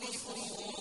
Yeah.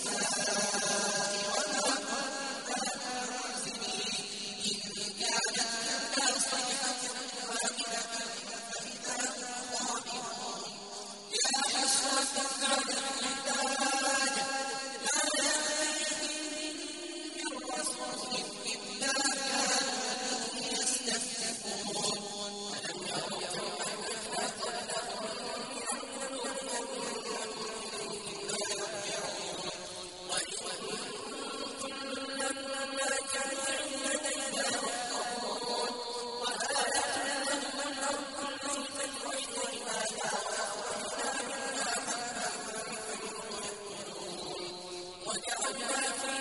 السماء وَخَلَقْنَا لَهُم